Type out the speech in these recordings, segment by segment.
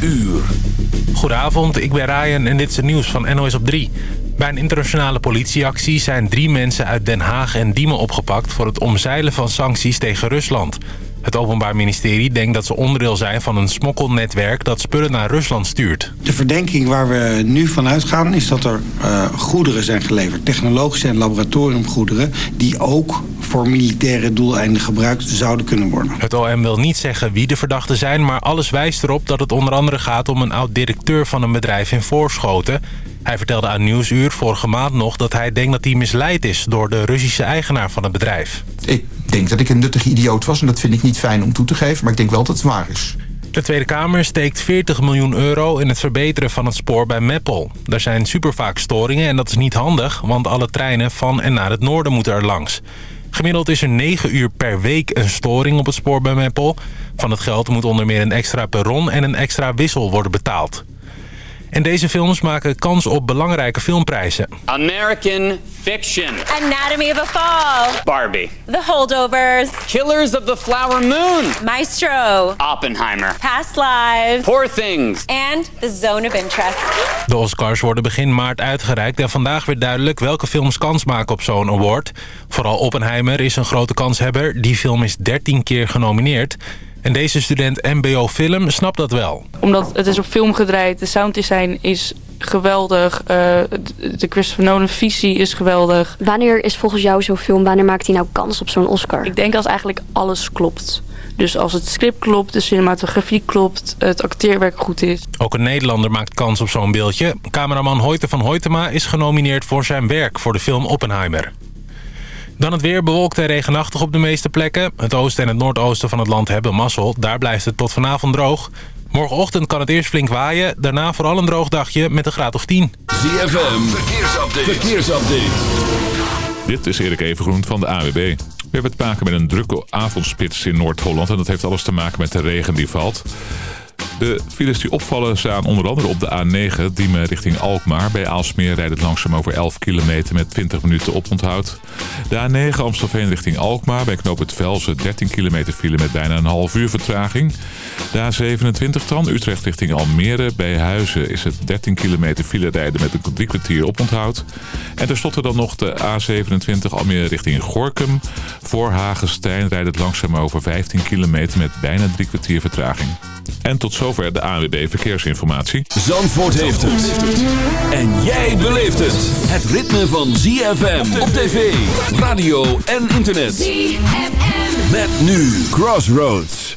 uur. Goedenavond, ik ben Ryan en dit is het nieuws van NOS op 3. Bij een internationale politieactie zijn drie mensen uit Den Haag en Diemen opgepakt... voor het omzeilen van sancties tegen Rusland. Het Openbaar Ministerie denkt dat ze onderdeel zijn van een smokkelnetwerk... dat spullen naar Rusland stuurt. De verdenking waar we nu van uitgaan is dat er uh, goederen zijn geleverd. Technologische en laboratoriumgoederen... die ook voor militaire doeleinden gebruikt zouden kunnen worden. Het OM wil niet zeggen wie de verdachten zijn... maar alles wijst erop dat het onder andere gaat om een oud-directeur van een bedrijf in Voorschoten... Hij vertelde aan Nieuwsuur vorige maand nog dat hij denkt dat hij misleid is... door de Russische eigenaar van het bedrijf. Ik denk dat ik een nuttige idioot was en dat vind ik niet fijn om toe te geven... maar ik denk wel dat het waar is. De Tweede Kamer steekt 40 miljoen euro in het verbeteren van het spoor bij Meppel. Er zijn super vaak storingen en dat is niet handig... want alle treinen van en naar het noorden moeten er langs. Gemiddeld is er 9 uur per week een storing op het spoor bij Meppel. Van het geld moet onder meer een extra perron en een extra wissel worden betaald. En deze films maken kans op belangrijke filmprijzen. American Fiction. Anatomy of a Fall. Barbie. The Holdovers. Killers of the Flower Moon. Maestro. Oppenheimer. Past Lives. Poor Things. And The Zone of Interest. De Oscars worden begin maart uitgereikt en vandaag werd duidelijk welke films kans maken op zo'n award. Vooral Oppenheimer is een grote kanshebber. Die film is 13 keer genomineerd. En deze student MBO Film snapt dat wel. Omdat het is op film gedraaid, de sounddesign is geweldig. Uh, de Christopher Nolan visie is geweldig. Wanneer is volgens jou zo'n film, wanneer maakt hij nou kans op zo'n Oscar? Ik denk als eigenlijk alles klopt. Dus als het script klopt, de cinematografie klopt, het acteerwerk goed is. Ook een Nederlander maakt kans op zo'n beeldje. Cameraman Hoyte van Hoytema is genomineerd voor zijn werk voor de film Oppenheimer. Dan het weer bewolkt en regenachtig op de meeste plekken. Het oosten en het noordoosten van het land hebben mazzel. Daar blijft het tot vanavond droog. Morgenochtend kan het eerst flink waaien. Daarna vooral een droog dagje met een graad of 10. ZFM, verkeersupdate. verkeersupdate. Dit is Erik Evengroen van de AWB. We hebben te maken met een drukke avondspits in Noord-Holland. En dat heeft alles te maken met de regen die valt. De files die opvallen staan onder andere op de A9, Diemen richting Alkmaar. Bij Aalsmeer rijdt het langzaam over 11 kilometer met 20 minuten oponthoud. De A9 Amstelveen richting Alkmaar. Bij knoop het Velzen 13 kilometer file met bijna een half uur vertraging. De A27 dan Utrecht richting Almere. Bij Huizen is het 13 kilometer file rijden met een drie kwartier oponthoud. En tenslotte dan nog de A27 Almere richting Gorkum. Voor Hagenstein rijdt het langzaam over 15 kilometer met bijna drie kwartier vertraging. En tot zover de ANWB Verkeersinformatie. Zandvoort heeft het. En jij beleeft het. Het ritme van ZFM op tv, radio en internet. ZFM. Met nu Crossroads.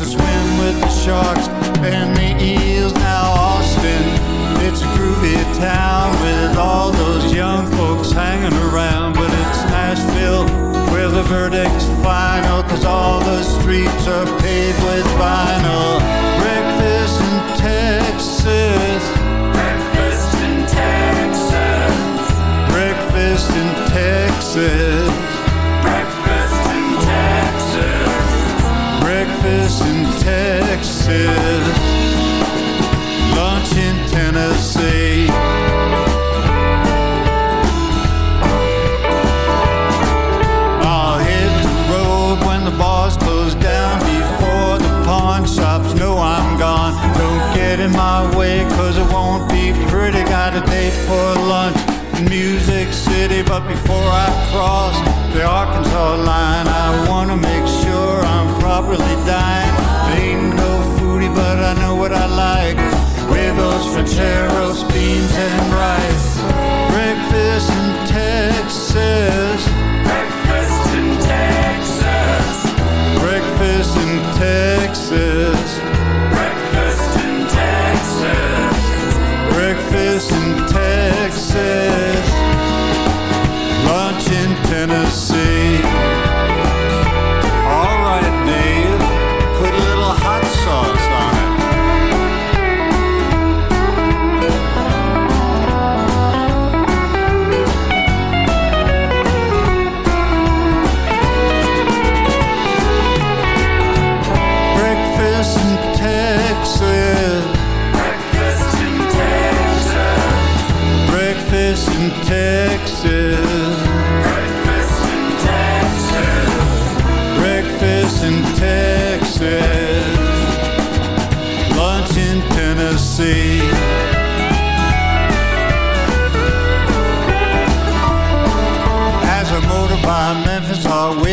to swim with the sharks and the eels. Now Austin it's a groovy town with all those young folks hanging around. But it's Nashville where the verdict's final cause all the streets are paved with vinyl. Breakfast in Texas. Breakfast in Texas. Breakfast in Texas. Texas, lunch in Tennessee. I'll hit the road when the bars close down before the pawn shops know I'm gone. Don't get in my way, cause it won't be pretty. Got a date for lunch in Music City, but before I cross the Arkansas line, I wanna make sure I'm properly dined. couch Facheros, beans and rice. Breakfast in Texas. Breakfast in Texas. Breakfast in Texas. Breakfast in Texas. Breakfast in Texas. Breakfast in Texas. Breakfast in Texas. Lunch in Tennessee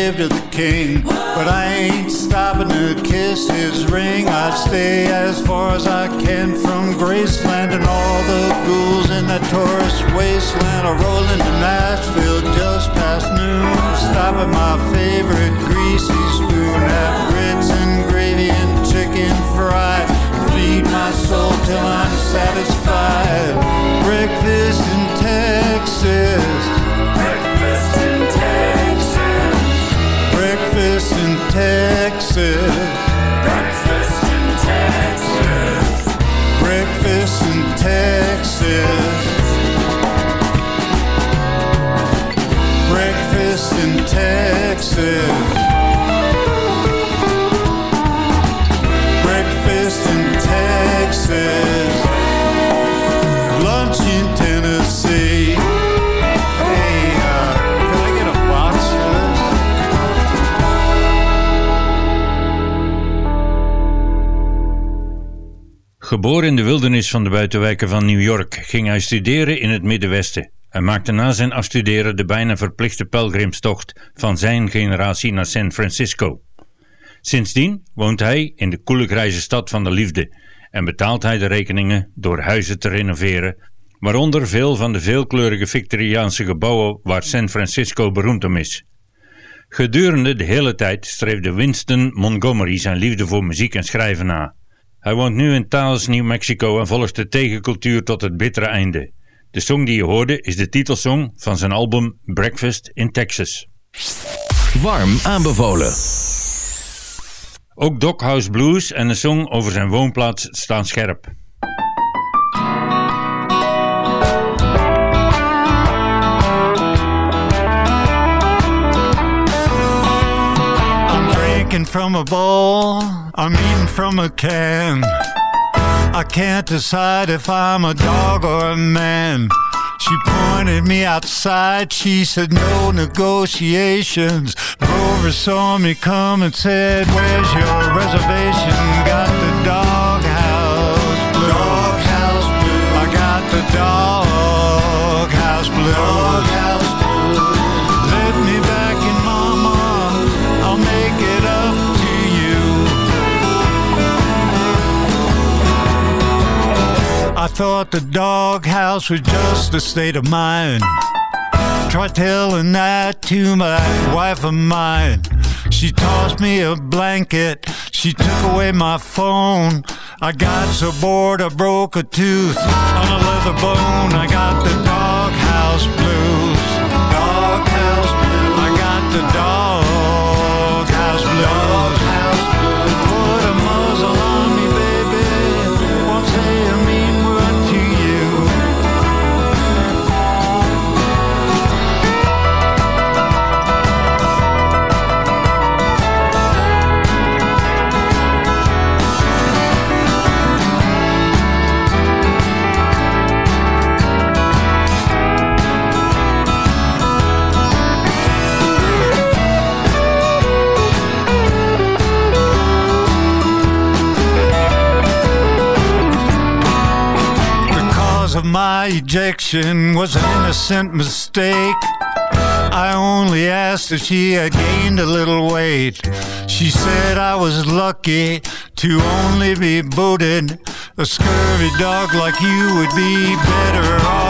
To the king. But I ain't stopping to kiss his ring. I stay as far as I can from Graceland and all the ghouls in that tourist wasteland. I roll into Nashville just past noon. Stop at my favorite greasy spoon. Have grits and gravy and chicken fried. Feed my soul till I'm satisfied. Breakfast in Texas. Texas. Breakfast in Texas. Breakfast in Texas. Breakfast in Texas. Geboren in de wildernis van de buitenwijken van New York ging hij studeren in het Middenwesten en maakte na zijn afstuderen de bijna verplichte pelgrimstocht van zijn generatie naar San Francisco. Sindsdien woont hij in de koele grijze stad van de liefde en betaalt hij de rekeningen door huizen te renoveren, waaronder veel van de veelkleurige Victoriaanse gebouwen waar San Francisco beroemd om is. Gedurende de hele tijd streefde Winston Montgomery zijn liefde voor muziek en schrijven na. Hij woont nu in Taos, New Mexico en volgt de tegencultuur tot het bittere einde. De song die je hoorde is de titelsong van zijn album Breakfast in Texas. Warm aanbevolen. Ook Doghouse Blues en een song over zijn woonplaats staan scherp. From a bowl, I'm eating from a can. I can't decide if I'm a dog or a man. She pointed me outside, she said no negotiations. Grover saw me come and said, Where's your reservation? Got the doghouse. Doghouse blues. I got the doghouse blues. Doghouse thought the doghouse was just a state of mind. Try telling that to my wife of mine. She tossed me a blanket. She took away my phone. I got so bored I broke a tooth on a leather bone. I got the doghouse blues. My ejection was an innocent mistake. I only asked if she had gained a little weight. She said I was lucky to only be booted. A scurvy dog like you would be better off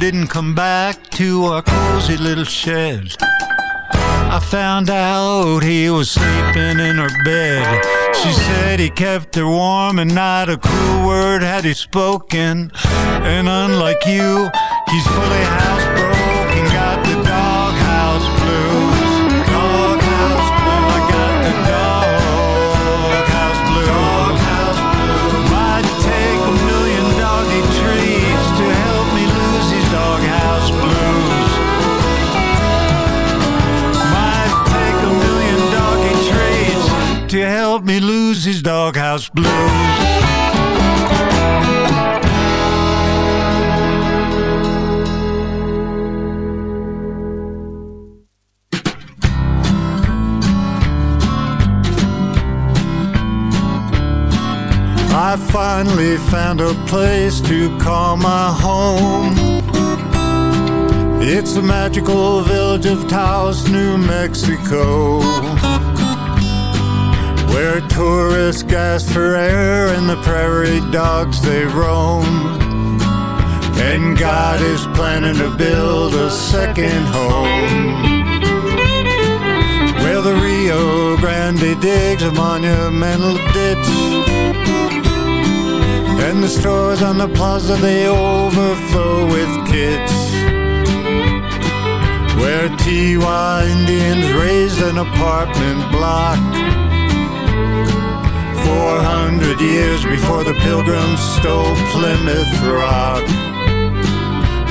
Didn't come back to our cozy little shed. I found out he was sleeping in her bed. She said he kept her warm and not a cruel word had he spoken. And unlike you, he's fully housebroken. Help me lose these doghouse blues. I finally found a place to call my home. It's the magical village of Taos, New Mexico, where tourists gasp for air and the prairie dogs they roam. And God is planning to build a second home. Where the Rio Grande digs a monumental ditch and the stores on the plaza they overflow with kids. Where Tiwa Indians raised an apartment block 400 years before the pilgrims stole Plymouth Rock.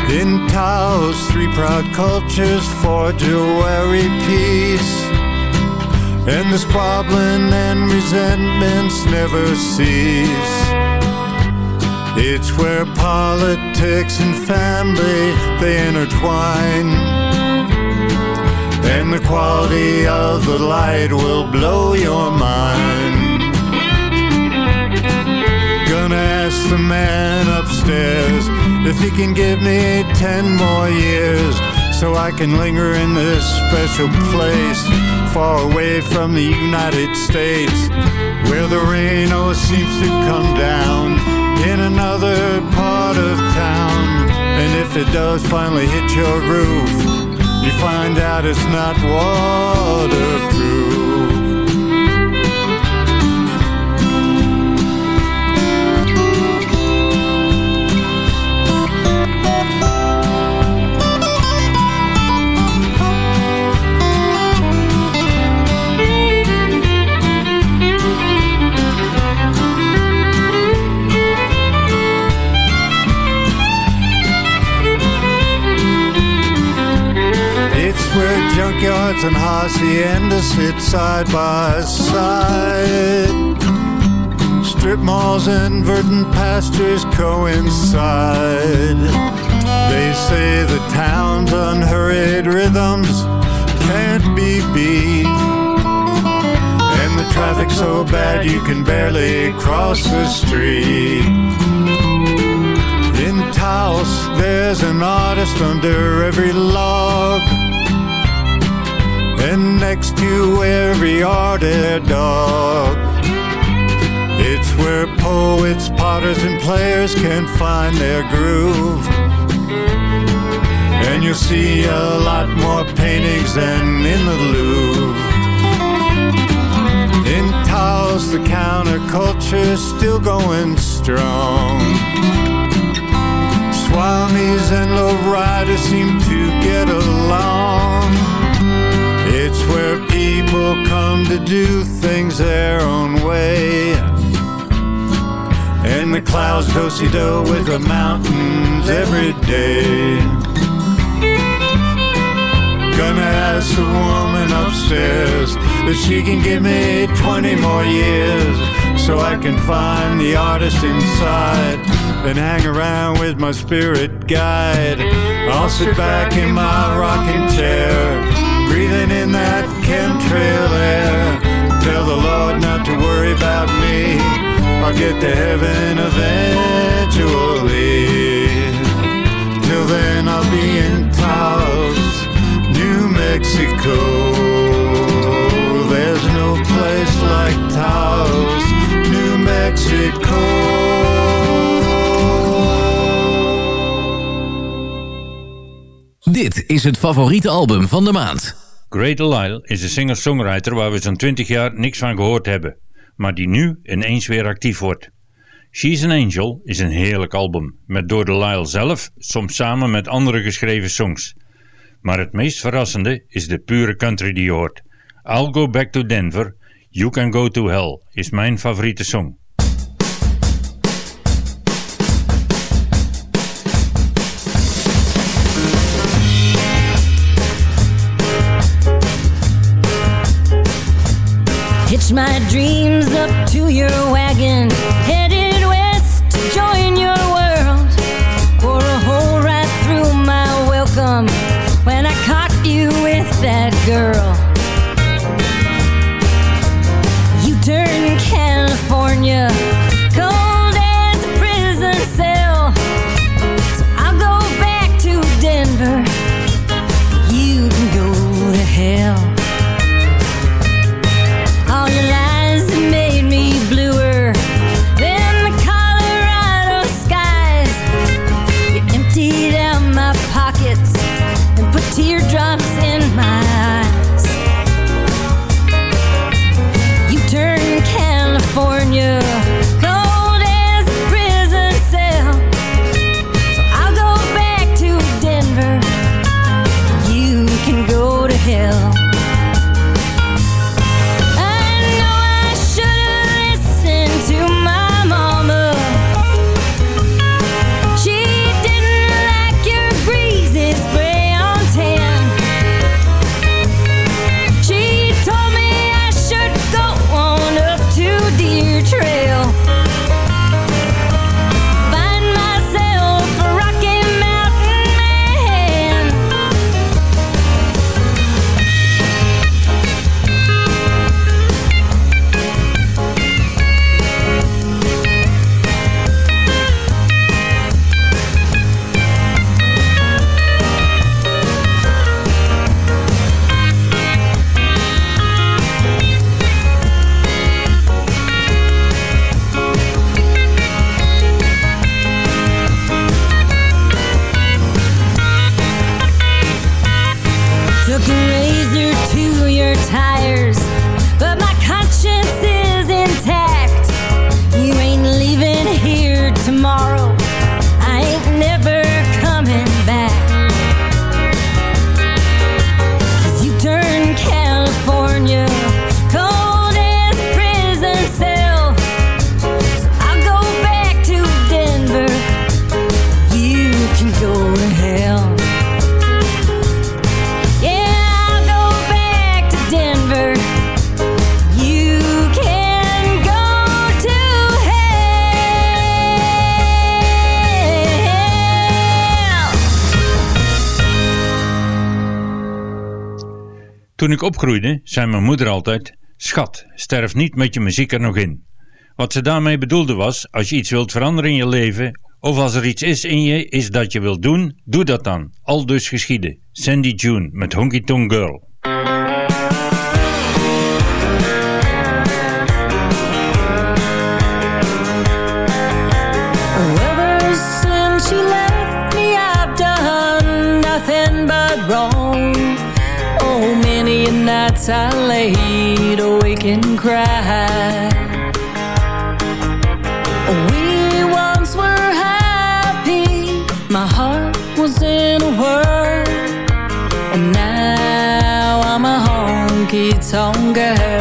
In Taos, three proud cultures forge a wary peace. And the squabbling and resentments never cease. It's where politics and family they intertwine. And the quality of the light will blow your mind. The man upstairs if he can give me ten more years so I can linger in this special place far away from the United States where the rain always seems to come down in another part of town. And if it does finally hit your roof, you find out it's not waterproof. Junkyards and haciendas sit side by side. Strip malls and verdant pastures coincide. They say the town's unhurried rhythms can't be beat. And the traffic's so bad you can barely cross the street. In Taos, there's an artist under every log. And next to every ardent dog. It's where poets, potters, and players can find their groove. And you'll see a lot more paintings than in the Louvre. In Taos, the counterculture's still going strong. Swamis and lowriders seem to get along it's where people come to do things their own way. And the clouds do-si-do with the mountains every day. Gonna ask the woman upstairs if she can give me 20 more years so I can find the artist inside and hang around with my spirit guide. I'll sit back in my rocking chair breathing in that chemtrail air. Tell the Lord not to worry about me. I'll get to heaven eventually. Till then, I'll be in Taos, New Mexico. There's no place like Taos, New Mexico. Dit is het favoriete album van de maand. Great Lyle is een singer-songwriter waar we zo'n 20 jaar niks van gehoord hebben, maar die nu ineens weer actief wordt. She's an Angel is een heerlijk album, met door de Lyle zelf, soms samen met andere geschreven songs. Maar het meest verrassende is de pure country die je hoort. I'll Go Back to Denver, You Can Go to Hell is mijn favoriete song. My dreams up to your wagon, headed west to join your world. Pour a hole right through my welcome when I caught you with that girl. You turn California Toen ik opgroeide, zei mijn moeder altijd: Schat, sterf niet met je muziek er nog in. Wat ze daarmee bedoelde was: als je iets wilt veranderen in je leven, of als er iets is in je is dat je wilt doen, doe dat dan. Al dus geschieden. Sandy June met Honky Tonk Girl. Nights I laid awake and cried. We once were happy, my heart was in a whirl. And now I'm a honky tonk girl.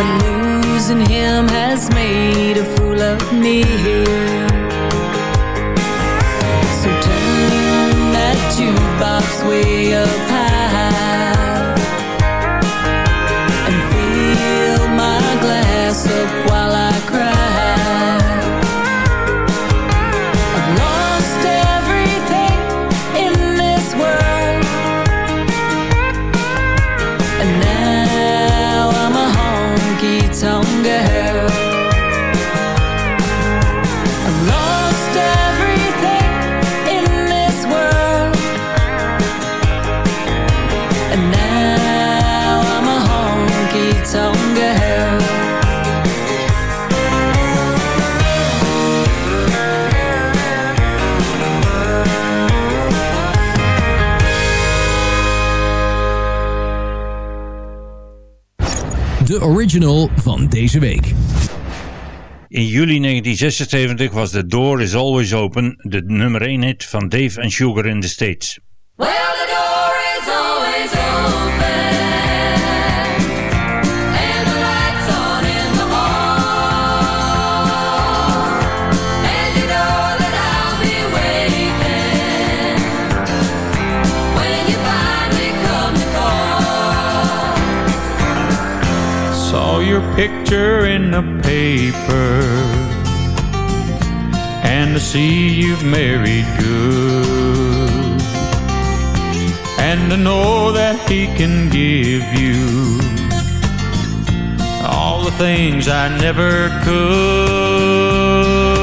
But losing him has made a fool of me. Van deze week. In juli 1976 was The Door Is Always Open de nummer 1 hit van Dave and Sugar in the States. Picture in the paper and to see you've married good and to know that he can give you all the things I never could.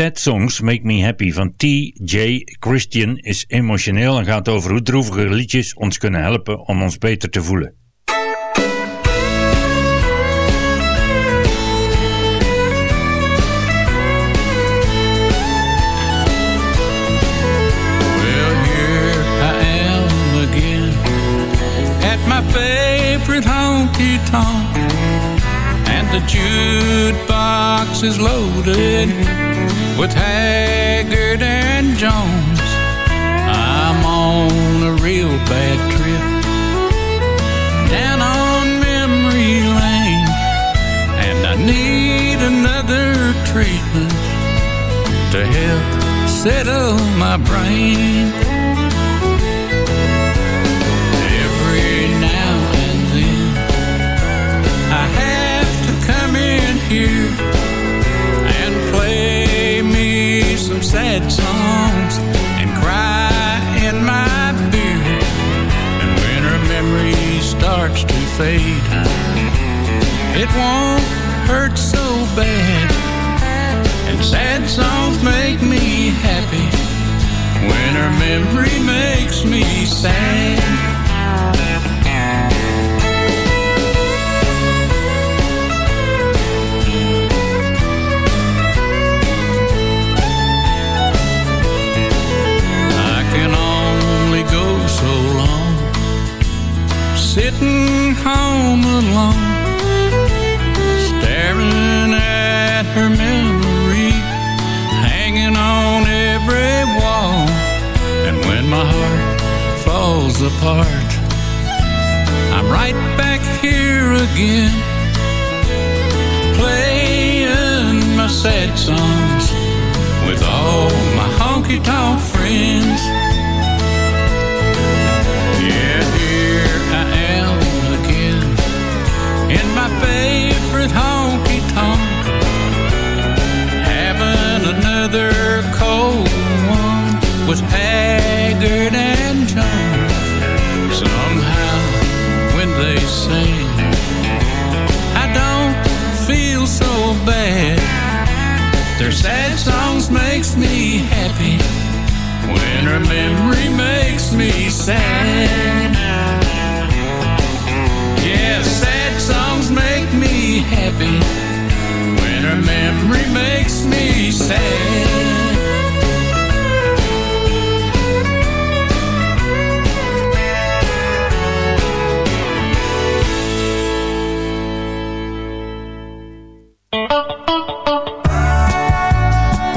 Sad Songs Make Me Happy van T.J. Christian is emotioneel en gaat over hoe droevige liedjes ons kunnen helpen om ons beter te voelen. Favorite honky tonk, and the is loaded with Haggard and Jones. I'm on a real bad trip down on memory lane, and I need another treatment to help settle my brain. Sad songs and cry in my beer. And when her memory starts to fade, it won't hurt so bad. And sad songs make me happy when her memory makes me sad. Sitting home alone staring at her memory hanging on every wall. And when my heart falls apart, I'm right back here again, playing my sad songs with all my honky tonk friends. Your memory makes me sad. Yeah, sad songs make me happy. When her memory makes me sad.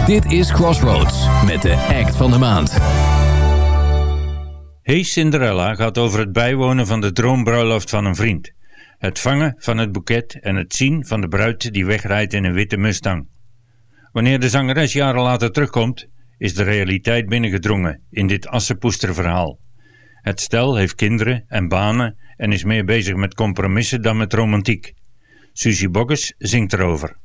Dit is Crossroads met de act van de maand. Hey Cinderella gaat over het bijwonen van de droombruiloft van een vriend. Het vangen van het boeket en het zien van de bruid die wegrijdt in een witte Mustang. Wanneer de zangeres jaren later terugkomt, is de realiteit binnengedrongen in dit assenpoesterverhaal. Het stel heeft kinderen en banen en is meer bezig met compromissen dan met romantiek. Susie Bogges zingt erover.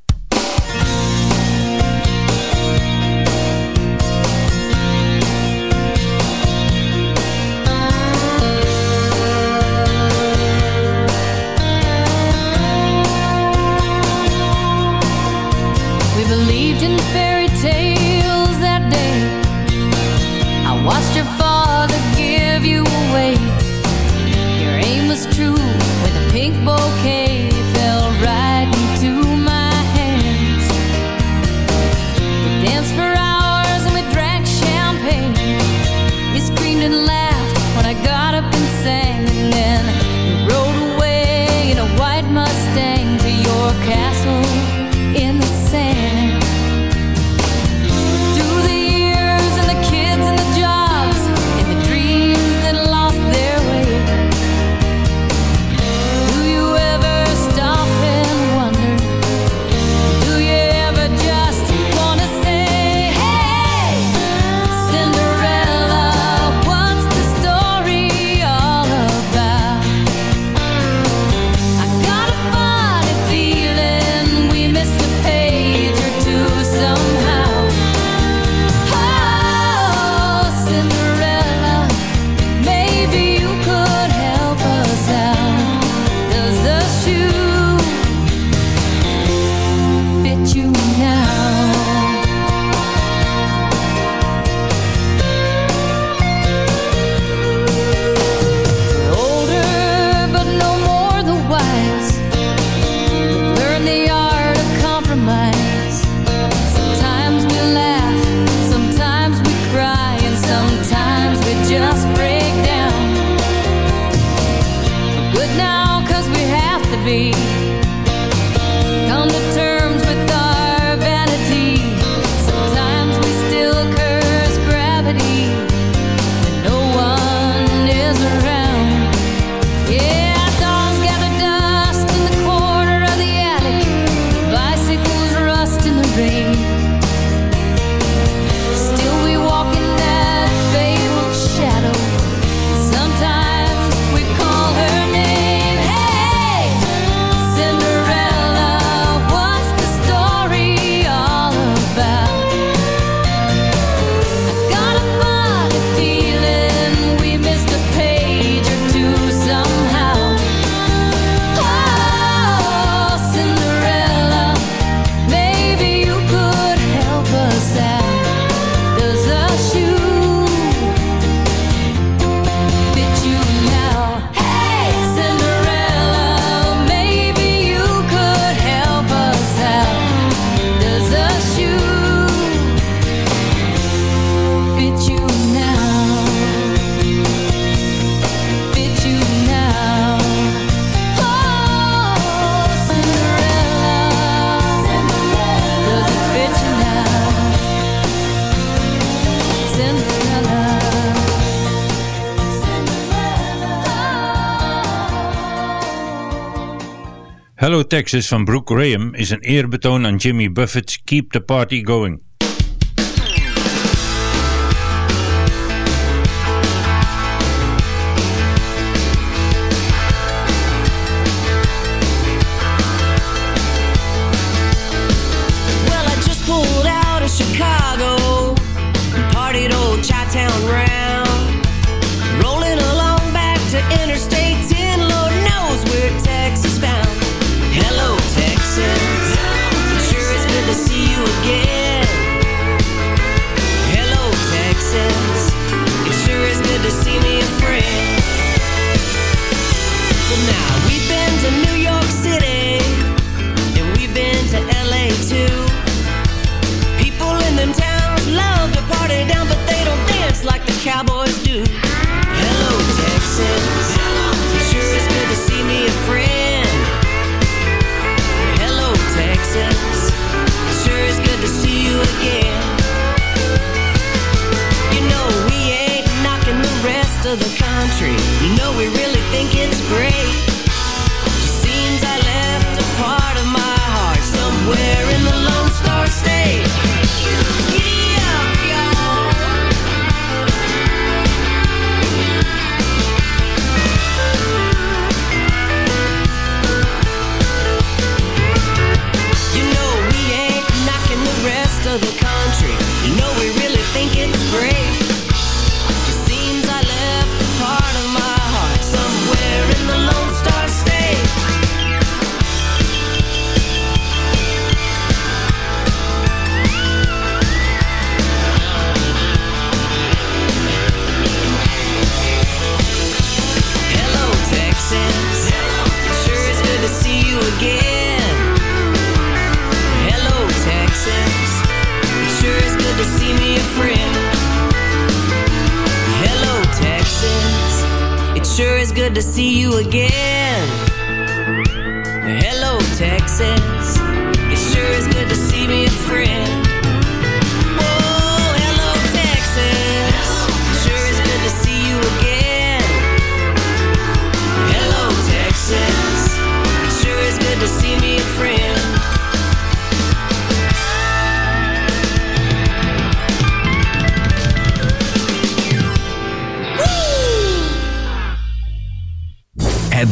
believed in fairy tales that day. I watched your father give you away. Your aim was true with a pink bouquet. Texas van Brooke Graham is een eerbetoon aan Jimmy Buffett's Keep the Party Going.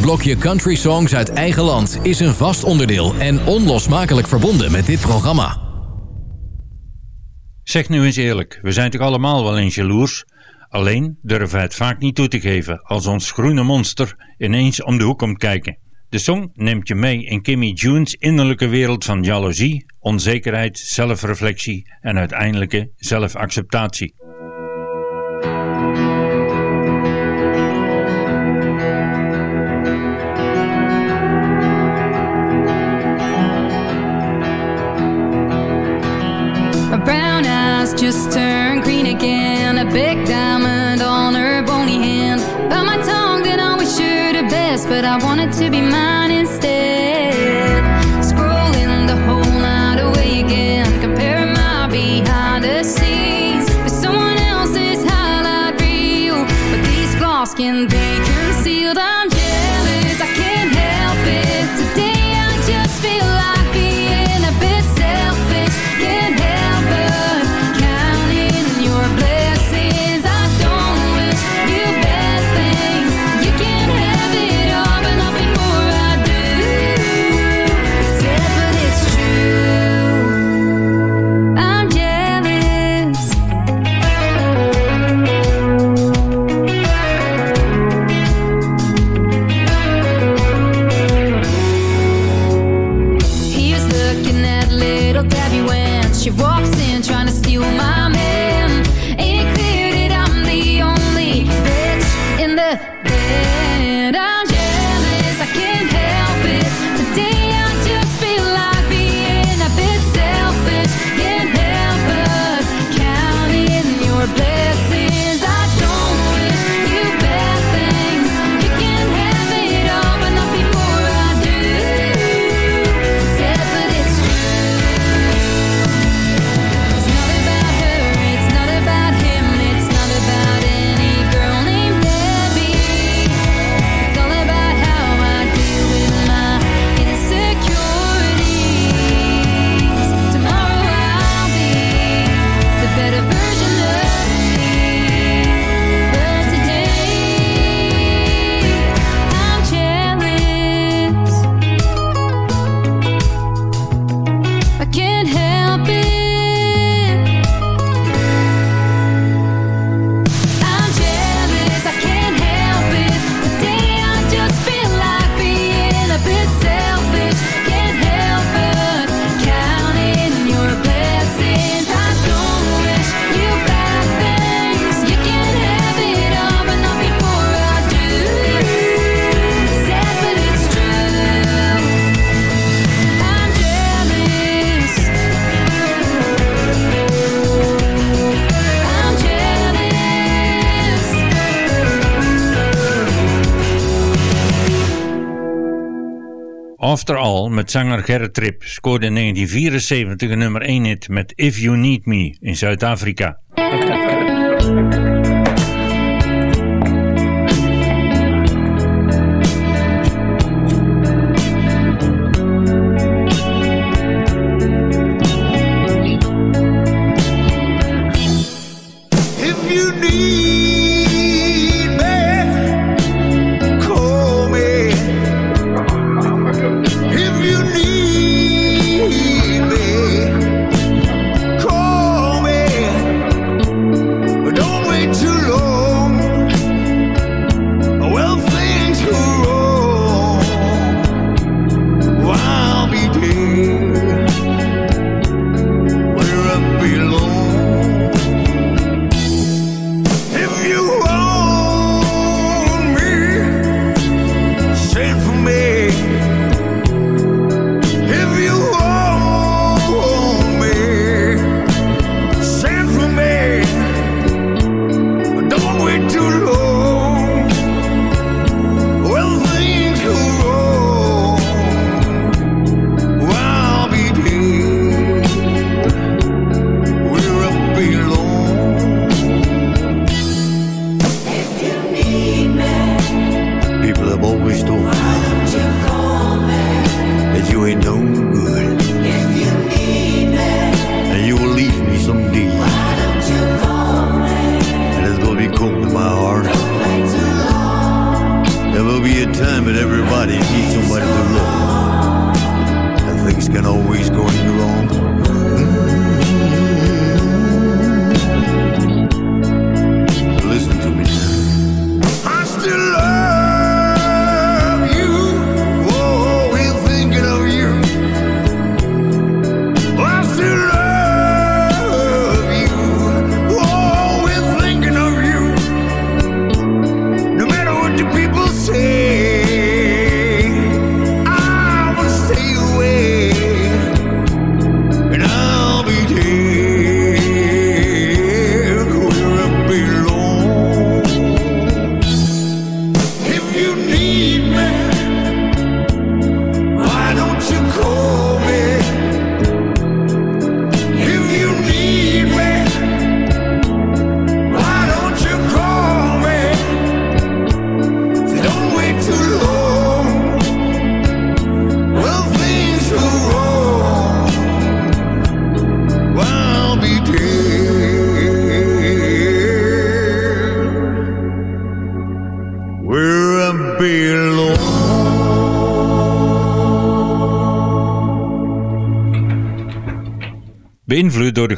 blokje country songs uit eigen land is een vast onderdeel en onlosmakelijk verbonden met dit programma. Zeg nu eens eerlijk, we zijn toch allemaal wel eens jaloers? Alleen durven we het vaak niet toe te geven als ons groene monster ineens om de hoek komt kijken. De song neemt je mee in Kimmy June's innerlijke wereld van jaloezie, onzekerheid, zelfreflectie en uiteindelijke zelfacceptatie. big diamond on her bony hand. By my tongue that always sure the best, but I wanted to be mine. little Debbie when she walks in, trying to steal my After All met zanger Gerrit Trip scoorde in 1974 een nummer 1 hit met If You Need Me in Zuid-Afrika.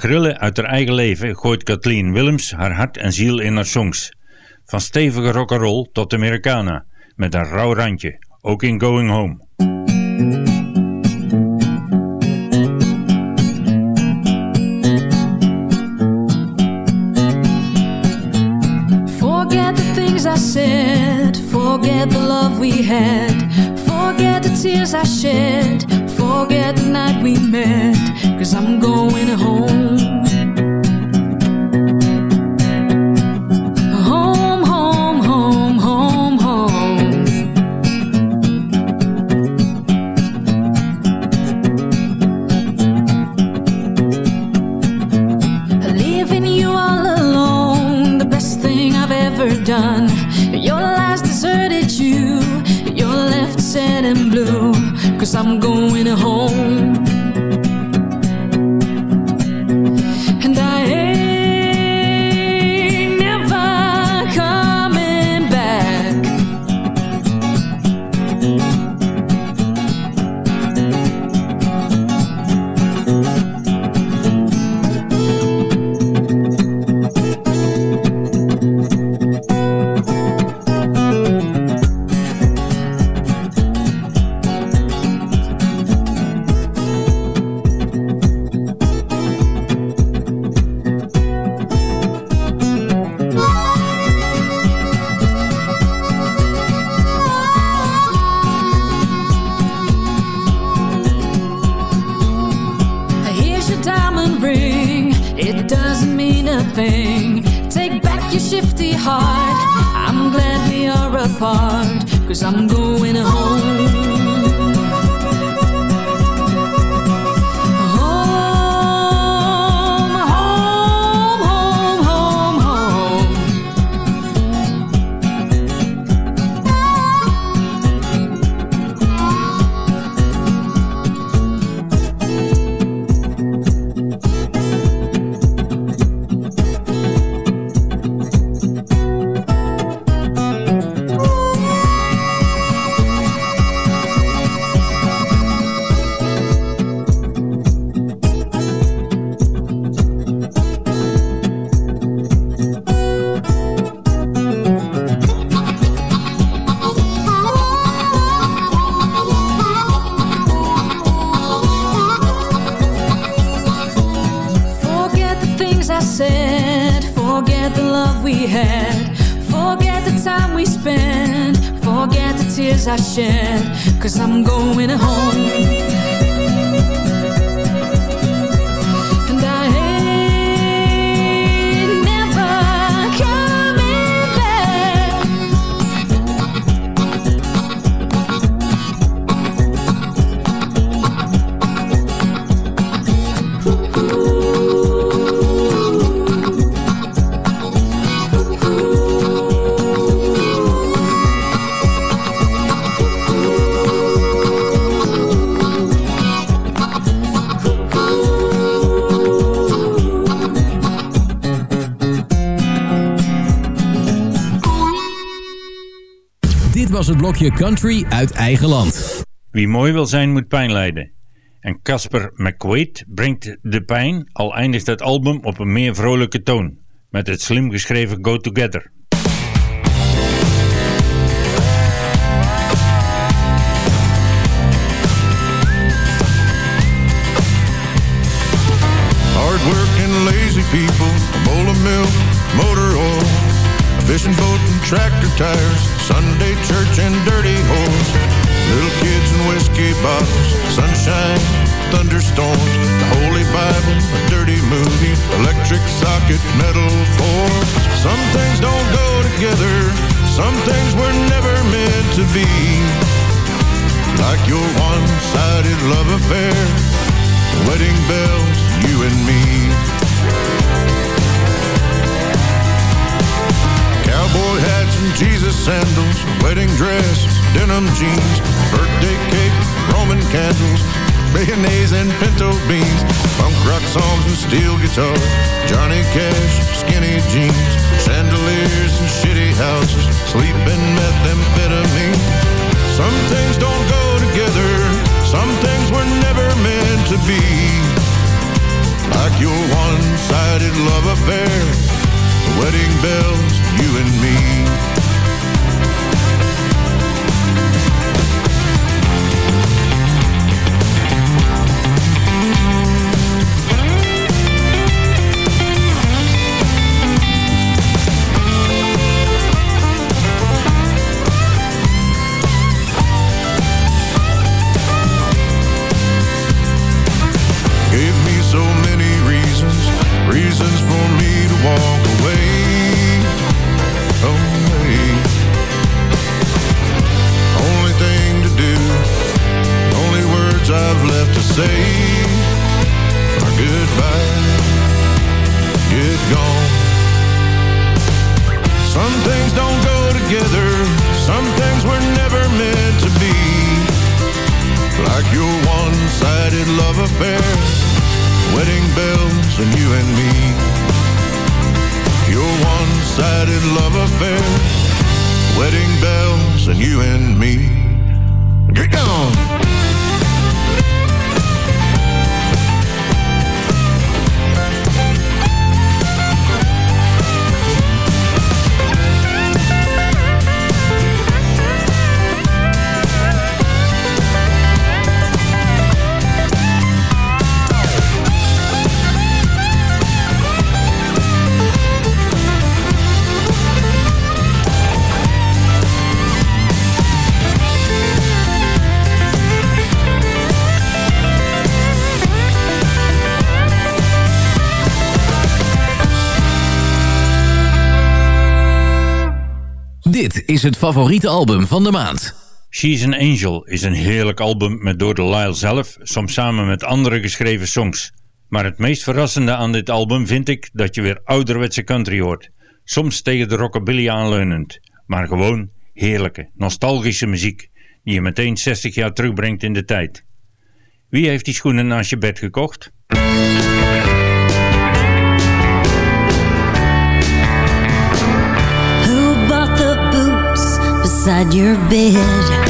de grillen uit haar eigen leven gooit Kathleen Willems haar hart en ziel in haar songs. Van stevige rock'n'roll tot Americana, met haar rauw randje, ook in Going Home. Forget the things I said, forget the love we had, forget the tears I shed, forget the night we met. blue Cause I'm going home. forget the love we had. Forget the time we spent. Forget the tears I shed. Cause I'm going home. Het blokje Country uit eigen land. Wie mooi wil zijn moet pijn lijden. En Casper McQuaid brengt de pijn, al eindigt het album op een meer vrolijke toon. Met het slim geschreven Go Together. Hard-working, lazy people, a bowl of milk, motor fishing boat and tractor tires, Sunday church and dirty holes, little kids and whiskey bottles, sunshine, thunderstorms, the Holy Bible, a dirty movie, electric socket, metal forks. Some things don't go together, some things were never meant to be. Like your one-sided love affair, wedding bells, you and me. Cowboy hats and Jesus sandals, wedding dress, denim jeans, birthday cake, Roman candles, mayonnaise and pinto beans, punk rock songs and steel guitar, Johnny Cash, skinny jeans, chandeliers and shitty houses, sleeping methamphetamine. Some things don't go together, some things were never meant to be. Like your one-sided love affair, wedding bells, you and me. Dit is het favoriete album van de maand. She's an Angel is een heerlijk album met door de Lyle zelf, soms samen met andere geschreven songs. Maar het meest verrassende aan dit album vind ik dat je weer ouderwetse country hoort. Soms tegen de rockabilly aanleunend, maar gewoon heerlijke, nostalgische muziek die je meteen 60 jaar terugbrengt in de tijd. Wie heeft die schoenen naast je bed gekocht? Beside your bed?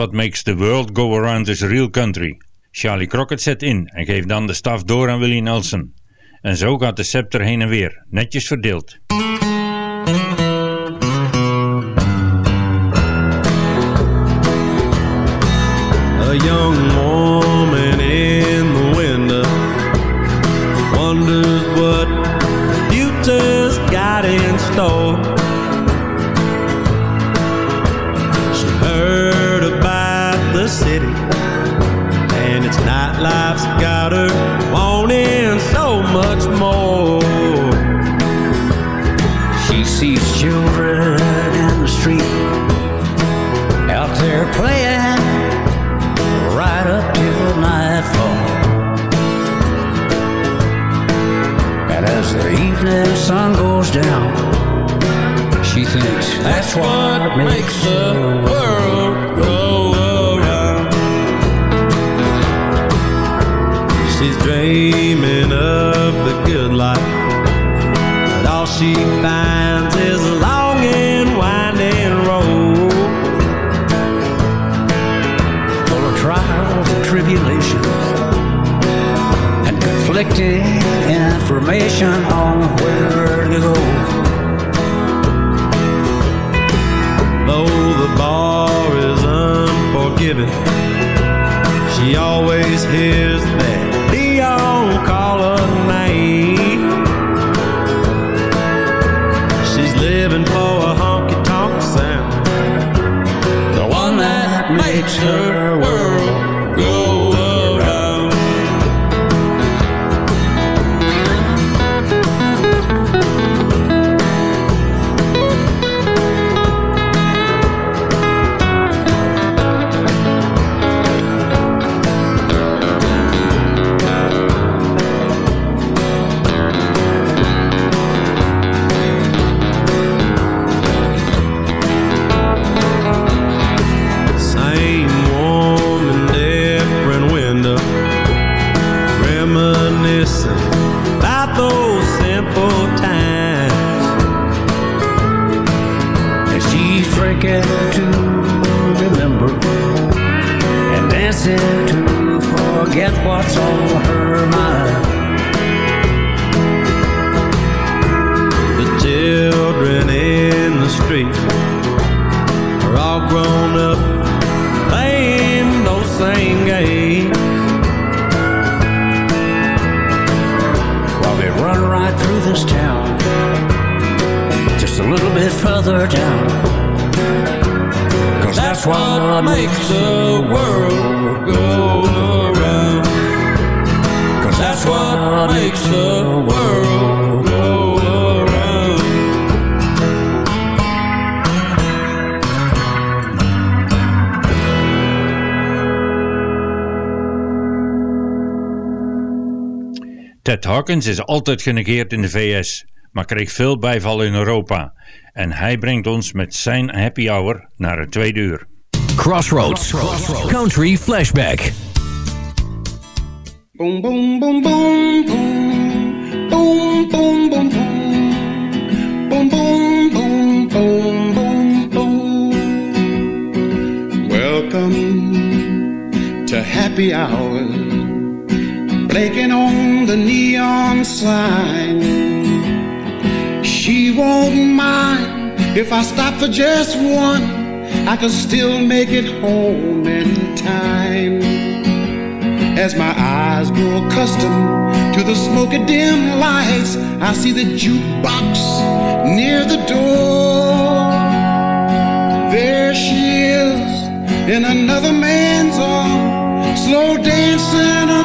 What makes the world go around is real country. Charlie Crockett zet in en geeft dan de staf door aan Willie Nelson. En zo gaat de scepter heen en weer, netjes verdeeld. A young that's what makes the world go around. She's dreaming of the good life, but all she finds is a long and winding road. full of trials and tribulations and conflicting information on where to go. Unforgiving, she always hears that Leon call her name. She's living for a honky tonk sound, the one that makes her Hawkins is altijd genegeerd in de VS, maar kreeg veel bijval in Europa. En hij brengt ons met zijn happy hour naar het tweede uur. Crossroads. Country Flashback. Boom, boom, boom, boom, boom. Boom, boom, boom, boom. Boom, boom, boom, boom, boom, boom. Welcome to happy hour. Won't mind if I stop for just one. I can still make it home in time. As my eyes grow accustomed to the smoky dim lights, I see the jukebox near the door. There she is in another man's arms, slow dancing a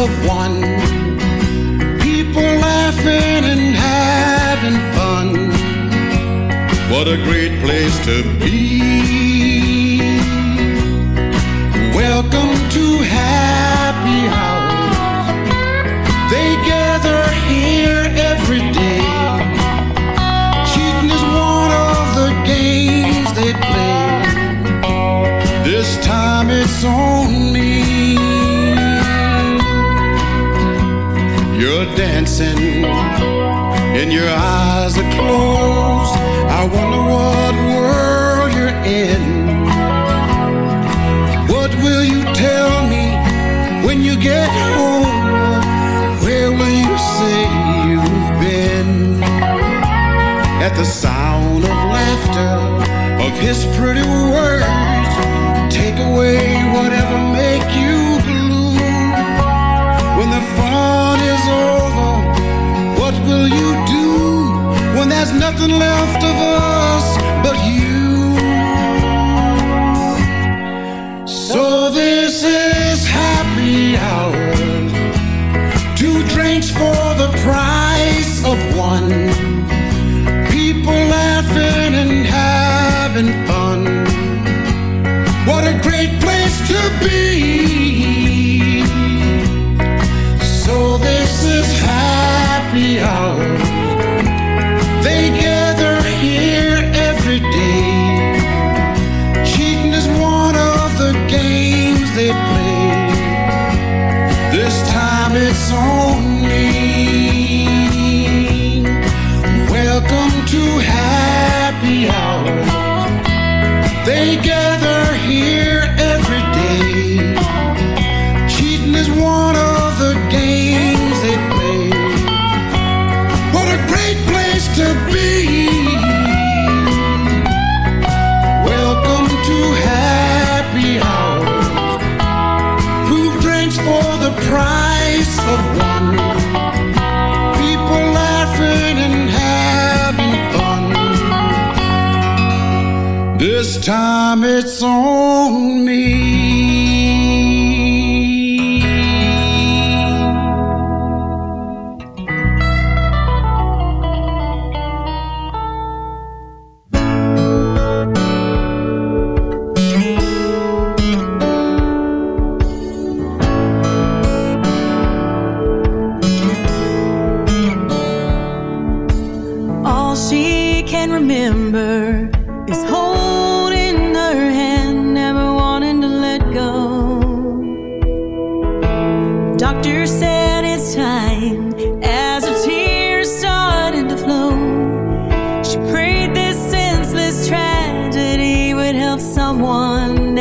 of one. People laughing and having fun. What a great place to be. Welcome to Happy House. They gather here every day. Cheating is one of the games they play. This time it's on dancing and your eyes are closed. I wonder what world you're in. What will you tell me when you get home? Where will you say you've been? At the sound of laughter of his pretty words there's nothing left of us but you.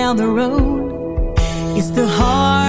down the road. It's the heart.